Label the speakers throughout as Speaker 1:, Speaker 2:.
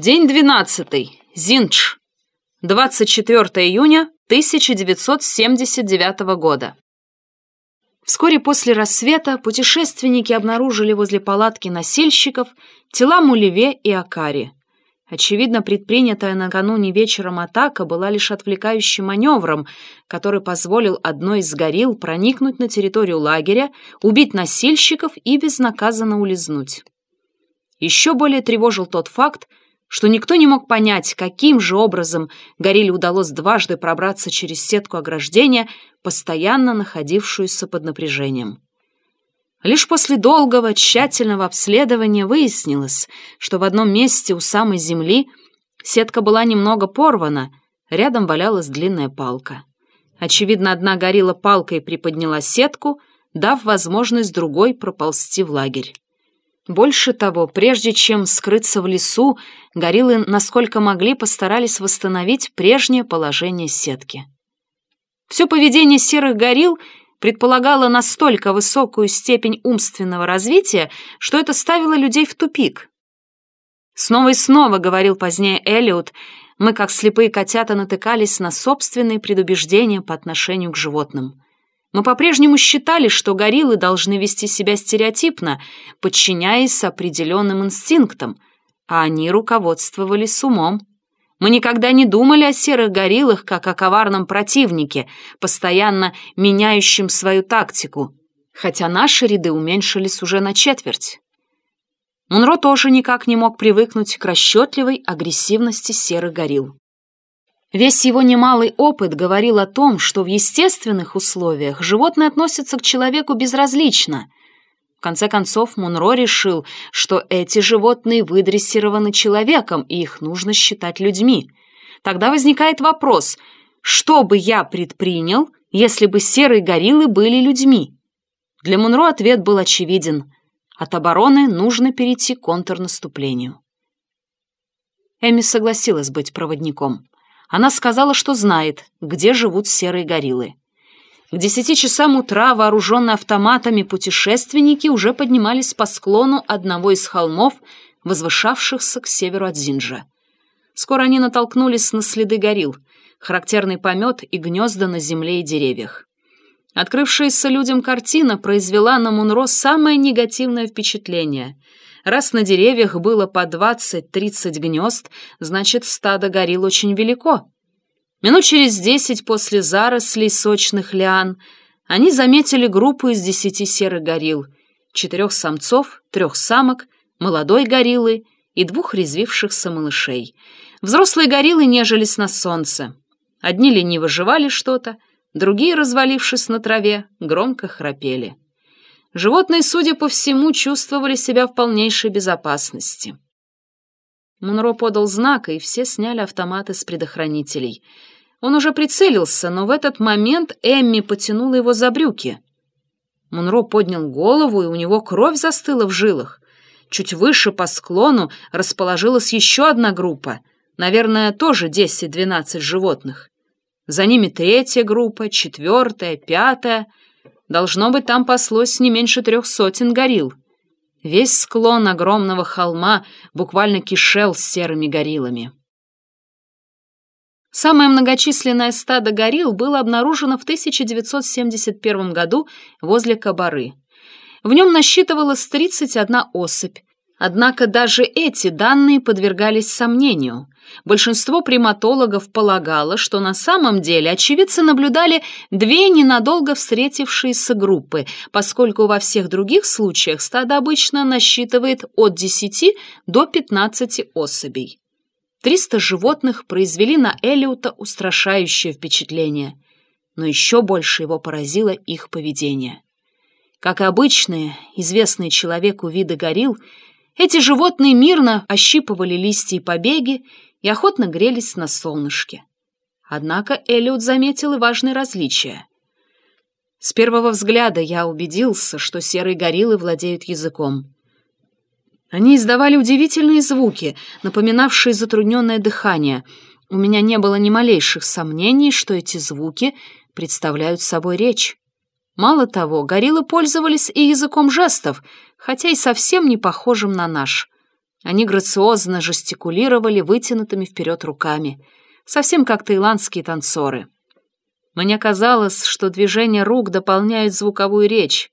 Speaker 1: День 12. Зиндж. 24 июня 1979 года. Вскоре после рассвета путешественники обнаружили возле палатки носильщиков тела Мулеве и Акари. Очевидно, предпринятая накануне вечером атака была лишь отвлекающим маневром, который позволил одной из горилл проникнуть на территорию лагеря, убить носильщиков и безнаказанно улизнуть. Еще более тревожил тот факт, что никто не мог понять, каким же образом горилле удалось дважды пробраться через сетку ограждения, постоянно находившуюся под напряжением. Лишь после долгого, тщательного обследования выяснилось, что в одном месте у самой земли сетка была немного порвана, рядом валялась длинная палка. Очевидно, одна горилла палкой приподняла сетку, дав возможность другой проползти в лагерь. Больше того, прежде чем скрыться в лесу, гориллы, насколько могли, постарались восстановить прежнее положение сетки. Все поведение серых горилл предполагала настолько высокую степень умственного развития, что это ставило людей в тупик. Снова и снова, говорил позднее Элиот, мы, как слепые котята, натыкались на собственные предубеждения по отношению к животным. Мы по-прежнему считали, что гориллы должны вести себя стереотипно, подчиняясь определенным инстинктам, а они руководствовались умом. Мы никогда не думали о серых гориллах как о коварном противнике, постоянно меняющем свою тактику, хотя наши ряды уменьшились уже на четверть. Мунро тоже никак не мог привыкнуть к расчетливой агрессивности серых горилл. Весь его немалый опыт говорил о том, что в естественных условиях животные относятся к человеку безразлично — в конце концов, Мунро решил, что эти животные выдрессированы человеком, и их нужно считать людьми. Тогда возникает вопрос, что бы я предпринял, если бы серые гориллы были людьми? Для Мунро ответ был очевиден. От обороны нужно перейти к контрнаступлению. Эми согласилась быть проводником. Она сказала, что знает, где живут серые гориллы. К десяти часам утра вооруженные автоматами путешественники уже поднимались по склону одного из холмов, возвышавшихся к северу от Зинджа. Скоро они натолкнулись на следы горил, характерный помет и гнезда на земле и деревьях. Открывшаяся людям картина произвела на Мунро самое негативное впечатление. Раз на деревьях было по 20-30 гнезд, значит, стадо горил очень велико. Минут через десять после зарослей сочных лиан они заметили группу из десяти серых горилл, четырех самцов, трех самок, молодой гориллы и двух резвившихся малышей. Взрослые гориллы нежились на солнце. Одни лениво жевали что-то, другие, развалившись на траве, громко храпели. Животные, судя по всему, чувствовали себя в полнейшей безопасности. Монро подал знак, и все сняли автоматы с предохранителей. Он уже прицелился, но в этот момент Эмми потянула его за брюки. Монро поднял голову, и у него кровь застыла в жилах. Чуть выше по склону расположилась еще одна группа, наверное, тоже 10-12 животных. За ними третья группа, четвертая, пятая. Должно быть, там паслось не меньше трех сотен горилл. Весь склон огромного холма буквально кишел с серыми гориллами. Самое многочисленное стадо горилл было обнаружено в 1971 году возле Кабары. В нем насчитывалось 31 особь, Однако даже эти данные подвергались сомнению. Большинство приматологов полагало, что на самом деле очевидцы наблюдали две ненадолго встретившиеся группы, поскольку во всех других случаях стадо обычно насчитывает от 10 до 15 особей. 300 животных произвели на Элиота устрашающее впечатление, но еще больше его поразило их поведение. Как обычные, известные человеку виды горилл, эти животные мирно ощипывали листья и побеги и охотно грелись на солнышке. Однако Эллиот заметил и важные различия. С первого взгляда я убедился, что серые гориллы владеют языком. Они издавали удивительные звуки, напоминавшие затрудненное дыхание. У меня не было ни малейших сомнений, что эти звуки представляют собой речь. Мало того, гориллы пользовались и языком жестов — хотя и совсем не похожим на наш. Они грациозно жестикулировали вытянутыми вперед руками, совсем как таиландские танцоры. Мне казалось, что движения рук дополняют звуковую речь.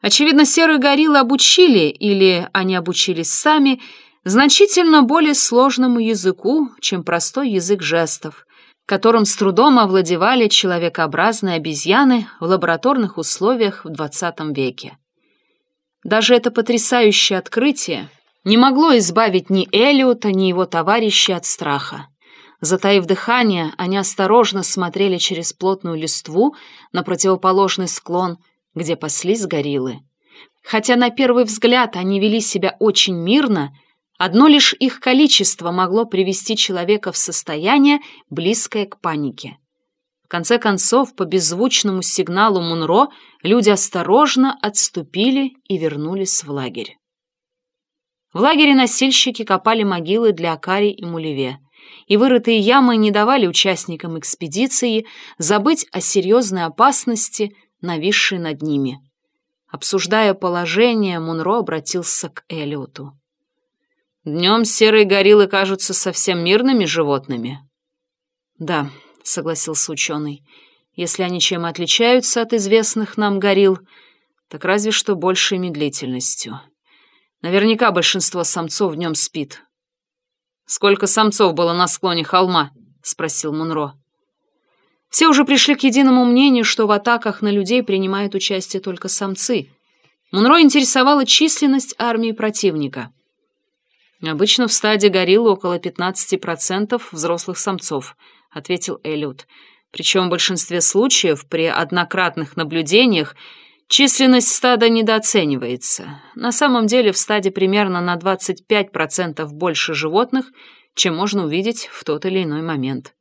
Speaker 1: Очевидно, серые гориллы обучили, или они обучились сами, значительно более сложному языку, чем простой язык жестов, которым с трудом овладевали человекообразные обезьяны в лабораторных условиях в XX веке. Даже это потрясающее открытие не могло избавить ни Элиота, ни его товарища от страха. Затаив дыхание, они осторожно смотрели через плотную листву на противоположный склон, где паслись гориллы. Хотя на первый взгляд они вели себя очень мирно, одно лишь их количество могло привести человека в состояние, близкое к панике. Конце концов, по беззвучному сигналу Мунро люди осторожно отступили и вернулись в лагерь. В лагере носильщики копали могилы для Акари и Мулеве, и вырытые ямы не давали участникам экспедиции забыть о серьезной опасности, нависшей над ними. Обсуждая положение, Мунро обратился к Элиоту. «Днем серые гориллы кажутся совсем мирными животными». «Да», — согласился ученый, — «если они чем отличаются от известных нам горилл, так разве что большей медлительностью». Наверняка большинство самцов в нем спит. «Сколько самцов было на склоне холма?» — спросил Мунро. Все уже пришли к единому мнению, что в атаках на людей принимают участие только самцы. Мунро интересовала численность армии противника. «Обычно в стаде гориллы около 15% взрослых самцов», — ответил Эллиот. «Причем в большинстве случаев при однократных наблюдениях Численность стада недооценивается. На самом деле в стаде примерно на 25% больше животных, чем можно увидеть в тот или иной момент.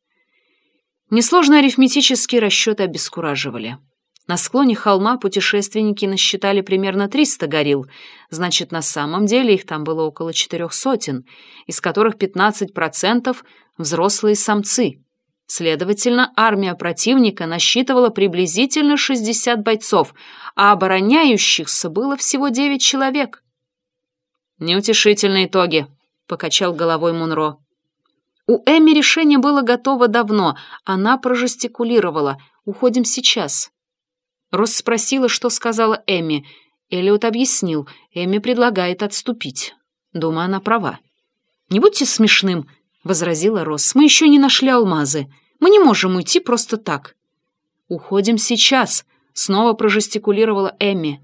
Speaker 1: Несложные арифметические расчеты обескураживали. На склоне холма путешественники насчитали примерно 300 горилл, значит, на самом деле их там было около четырех сотен, из которых 15% взрослые самцы. Следовательно, армия противника насчитывала приблизительно 60 бойцов, а обороняющихся было всего 9 человек. «Неутешительные итоги», — покачал головой Мунро. У Эми решение было готово давно. Она прожестикулировала. «Уходим сейчас». Росс спросила, что сказала Эми. Эллиот объяснил. Эми предлагает отступить. Думаю, она права. «Не будьте смешным», — возразила Росс. «Мы еще не нашли алмазы. Мы не можем уйти просто так». «Уходим сейчас», — снова прожестикулировала Эмми.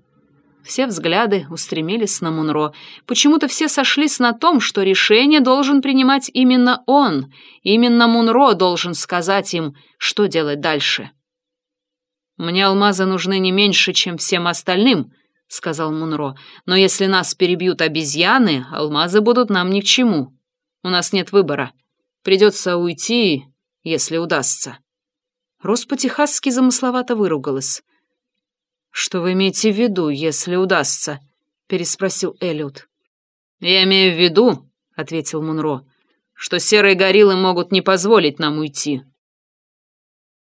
Speaker 1: Все взгляды устремились на Мунро. Почему-то все сошлись на том, что решение должен принимать именно он. Именно Мунро должен сказать им, что делать дальше. «Мне алмазы нужны не меньше, чем всем остальным», — сказал Мунро. «Но если нас перебьют обезьяны, алмазы будут нам ни к чему. У нас нет выбора. Придется уйти, если удастся». Рос по-техасски замысловато выругалась. «Что вы имеете в виду, если удастся?» — переспросил Эллиот. «Я имею в виду», — ответил Мунро, «что серые гориллы могут не позволить нам уйти.